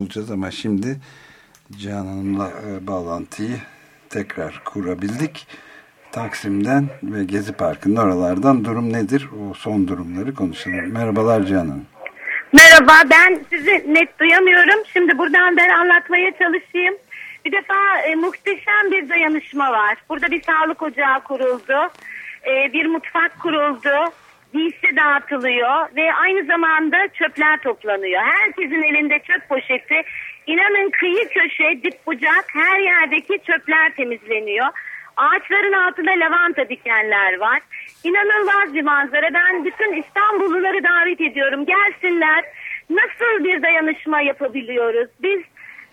bulacağız ama şimdi Cihan Hanım'la e, bağlantıyı tekrar kurabildik. Taksim'den ve Gezi Parkı'nın oralardan durum nedir? O son durumları konuşalım. Merhabalar Cihan Hanım. Merhaba ben sizi net duyamıyorum. Şimdi buradan ben anlatmaya çalışayım. Bir defa e, muhteşem bir dayanışma var. Burada bir sağlık ocağı kuruldu. E, bir mutfak kuruldu giysi dağıtılıyor ve aynı zamanda çöpler toplanıyor. Herkesin elinde çöp poşeti. İnanın kıyı köşe, dip bucak her yerdeki çöpler temizleniyor. Ağaçların altında lavanta dikenler var. İnanılmaz bir manzara. Ben bütün İstanbulluları davet ediyorum. Gelsinler. Nasıl bir dayanışma yapabiliyoruz? Biz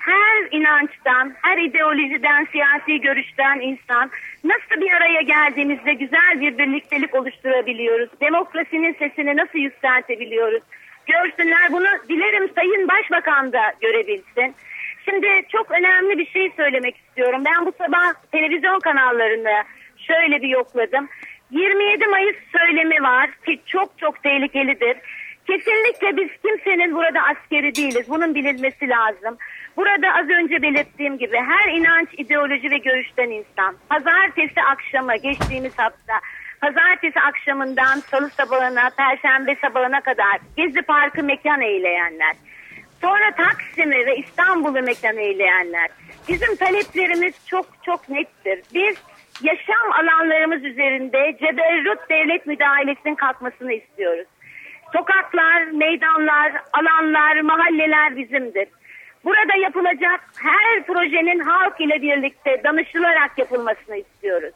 her inançtan, her ideolojiden, siyasi görüşten insan nasıl bir araya geldiğimizde güzel bir birliktelik oluşturabiliyoruz? Demokrasinin sesini nasıl yükseltebiliyoruz? Görsünler bunu dilerim Sayın Başbakan da görebilsin. Şimdi çok önemli bir şey söylemek istiyorum. Ben bu sabah televizyon kanallarını şöyle bir yokladım. 27 Mayıs söylemi var ki çok çok tehlikelidir. Kesinlikle biz kimsenin burada askeri değiliz. Bunun bilinmesi lazım. Burada az önce belirttiğim gibi her inanç, ideoloji ve görüşten insan. Pazartesi akşamı geçtiğimiz hafta pazartesi akşamından salı sabahına, perşembe sabahına kadar Gezi Parkı mekan eyleyenler. Sonra Taksim'i ve İstanbul'u mekan eyleyenler. Bizim taleplerimiz çok çok nettir. Biz yaşam alanlarımız üzerinde ceberrut devlet müdahalesinin kalkmasını istiyoruz. Sokaklar, meydanlar, alanlar, mahalleler bizimdir. Burada yapılacak her projenin halk ile birlikte danışılarak yapılmasını istiyoruz.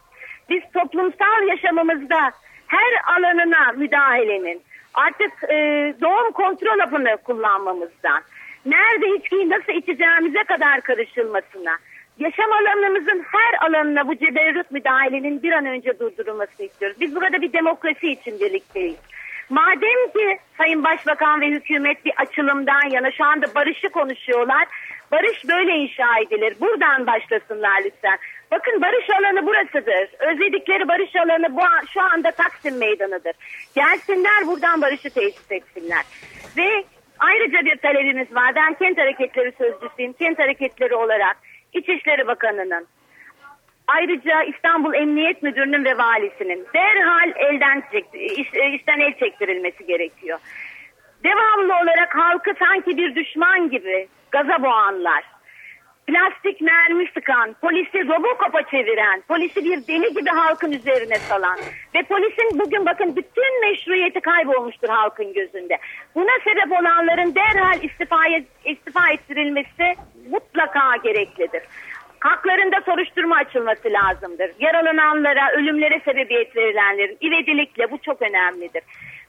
Biz toplumsal yaşamımızda her alanına müdahalenin, artık e, doğum kontrol hapını kullanmamızdan, nerede içkiyi nasıl içeceğimize kadar karışılmasına, yaşam alanımızın her alanına bu ceberrut müdahalenin bir an önce durdurulmasını istiyoruz. Biz burada bir demokrasi için birlikteyiz. Madem ki Sayın Başbakan ve hükümet bir açılımdan yana şu anda barışı konuşuyorlar. Barış böyle inşa edilir. Buradan başlasınlar lütfen. Bakın barış alanı burasıdır. Özledikleri barış alanı bu şu anda Taksim Meydanı'dır. Gelsinler buradan barışı tesis etsinler. Ve ayrıca bir talebimiz var. Ben kent hareketleri sözcüsüyüm. Kent hareketleri olarak İçişleri Bakanı'nın Ayrıca İstanbul Emniyet Müdürü'nün ve valisinin derhal elden iş, e, işten el çektirilmesi gerekiyor. Devamlı olarak halkı sanki bir düşman gibi gaza boğanlar, plastik mermi sıkan, polisi robokop'a çeviren, polisi bir deli gibi halkın üzerine salan ve polisin bugün bakın bütün meşruiyeti kaybolmuştur halkın gözünde. Buna sebep olanların derhal istifaya, istifa ettirilmesi mutlaka gereklidir. Haklarında soruşturma açılması lazımdır. Yaralananlara, ölümlere sebebiyet verilenlerin ivedilikle bu çok önemlidir.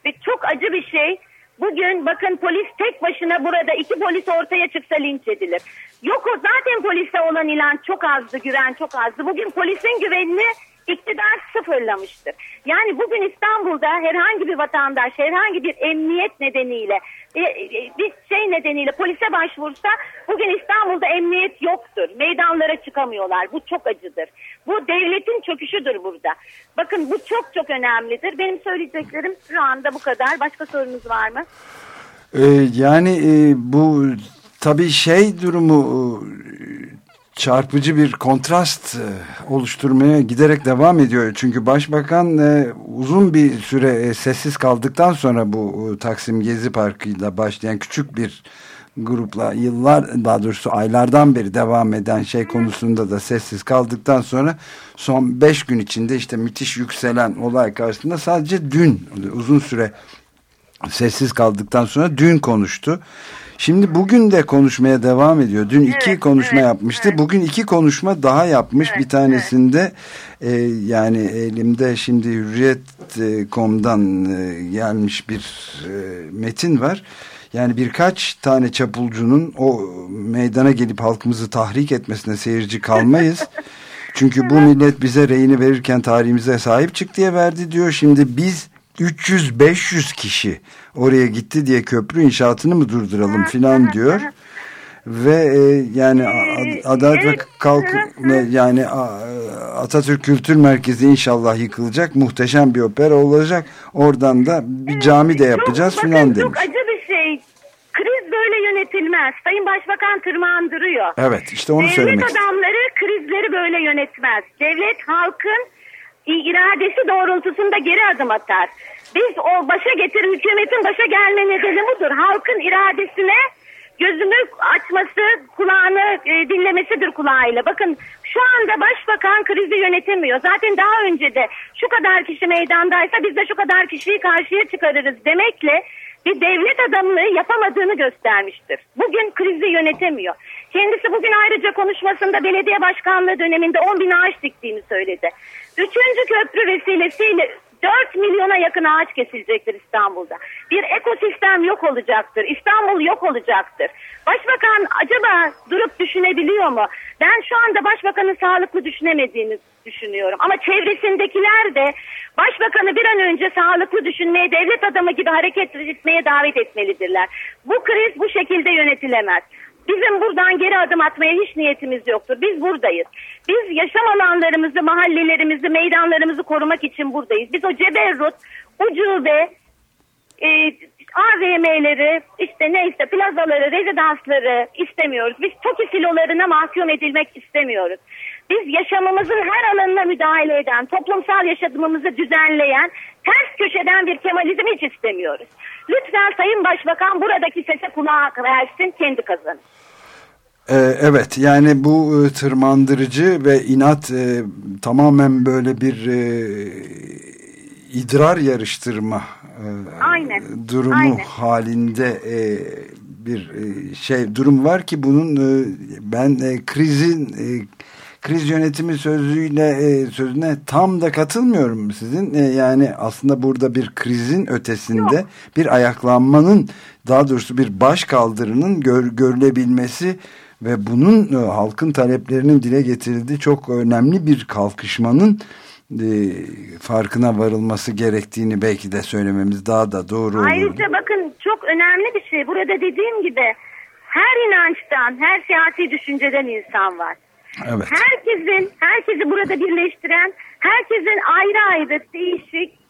Ve çok acı bir şey Bugün bakın polis tek başına burada iki polis ortaya çıksa linç edilir. Yok o zaten polise olan ilan çok azdı, güven çok azdı. Bugün polisin güvenini iktidar sıfırlamıştır. Yani bugün İstanbul'da herhangi bir vatandaş herhangi bir emniyet nedeniyle e, e, bir şey nedeniyle polise başvursa bugün İstanbul'da emniyet yoktur. Meydanlara çıkamıyorlar. Bu çok acıdır. Bu devletin çöküşüdür burada. Bakın bu çok çok önemlidir. Benim söyleyeceklerim şu anda bu kadar. Başka sorunuz var mı? Ee, yani e, bu tabii şey durumu çarpıcı bir kontrast e, oluşturmaya giderek devam ediyor. Çünkü başbakan e, uzun bir süre e, sessiz kaldıktan sonra bu Taksim Gezi Parkı'yla başlayan küçük bir grupla yıllar daha doğrusu aylardan beri devam eden şey konusunda da sessiz kaldıktan sonra son beş gün içinde işte müthiş yükselen olay karşısında sadece dün uzun süre sessiz kaldıktan sonra dün konuştu. Şimdi bugün de konuşmaya devam ediyor. Dün evet, iki konuşma evet, yapmıştı. Evet. Bugün iki konuşma daha yapmış. Evet, bir tanesinde evet. e, yani elimde şimdi Hürriyet.com'dan e, gelmiş bir e, metin var. Yani birkaç tane çapulcunun o meydana gelip halkımızı tahrik etmesine seyirci kalmayız. Çünkü bu millet bize reyini verirken tarihimize sahip çık diye verdi diyor. Şimdi biz 300-500 kişi oraya gitti diye köprü inşaatını mı durduralım filan diyor. Ve e, yani Adalet ve Kalkınma yani Atatürk Kültür Merkezi inşallah yıkılacak. Muhteşem bir opera olacak. Oradan da bir cami de yapacağız filan demiş. Çok acı bir şey. Kriz böyle yönetilmez. Sayın Başbakan tırmandırıyor. Evet işte onu Devlet söylemek Devlet adamları krizleri böyle yönetmez. Devlet halkın iradesi doğrultusunda geri adım atar. Biz o başa getir hükümetin başa gelme nedeni budur. Halkın iradesine gözünü açması, kulağını e, dinlemesidir kulağıyla. Bakın şu anda başbakan krizi yönetemiyor. Zaten daha önce de şu kadar kişi meydandaysa biz de şu kadar kişiyi karşıya çıkarırız demekle bir devlet adamlığı yapamadığını göstermiştir. Bugün krizi yönetemiyor. Kendisi bugün ayrıca konuşmasında belediye başkanlığı döneminde 10 bin ağaç diktiğini söyledi. Üçüncü köprü vesilesiyle 4 milyona yakın ağaç kesilecektir İstanbul'da. Bir ekosistem yok olacaktır. İstanbul yok olacaktır. Başbakan acaba durup düşünebiliyor mu? Ben şu anda başbakanın sağlıklı düşünemediğini düşünüyorum. Ama çevresindekiler de başbakanı bir an önce sağlıklı düşünmeye, devlet adamı gibi hareket etmeye davet etmelidirler. Bu kriz bu şekilde yönetilemez. Bizim buradan geri adım atmaya hiç niyetimiz yoktur. Biz buradayız. Biz yaşam alanlarımızı, mahallelerimizi, meydanlarımızı korumak için buradayız. Biz o ceberrut, ucube, e, AVM'leri, işte neyse plazaları, rezidansları istemiyoruz. Biz TOKİ silolarına mahkum edilmek istemiyoruz. Biz yaşamımızın her alanına müdahale eden, toplumsal yaşamımızı düzenleyen, ters köşeden bir Kemalizm hiç istemiyoruz. Lütfen Sayın Başbakan buradaki sese kulak versin, kendi kazanın. Ee, evet yani bu e, tırmandırıcı ve inat e, tamamen böyle bir e, idrar yarıştırma e, Aynen. durumu Aynen. halinde bir şey durum var ki bunun ben krizin kriz yönetimi sözüyle sözüne tam da katılmıyorum sizin. Yani aslında burada bir krizin ötesinde Yok. bir ayaklanmanın daha doğrusu bir baş kaldırının gör, görülebilmesi ve bunun e, halkın taleplerinin dile getirildiği çok önemli bir kalkışmanın e, farkına varılması gerektiğini belki de söylememiz daha da doğru olur. Ayrıca bakın çok önemli bir şey. Burada dediğim gibi her inançtan, her siyasi düşünceden insan var. Evet. Herkesin, herkesi burada birleştiren, herkesin ayrı ayrı değişik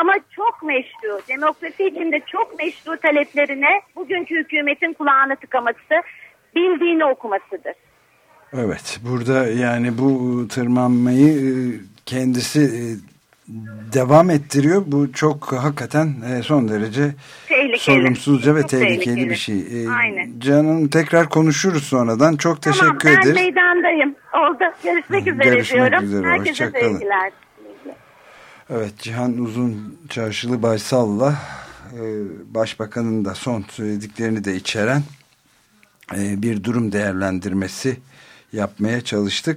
ama çok meşru, demokrasi içinde çok meşru taleplerine bugünkü hükümetin kulağını tıkaması, bildiğini okumasıdır. Evet, burada yani bu tırmanmayı e, kendisi e, devam ettiriyor. Bu çok hakikaten e, son derece tehlikeli. sorumsuzca ve tehlikeli, tehlikeli bir şey. Aynen. Canım tekrar konuşuruz sonradan. Çok teşekkür tamam, ben ederiz. Ben meydandayım. Oldu. Görüşmek üzere Görüşmek diyorum. Üzere. Herkese sevgiler. Evet Cihan Uzun Çarşılı Baysal'la Başbakanın da son söylediklerini de içeren bir durum değerlendirmesi yapmaya çalıştık.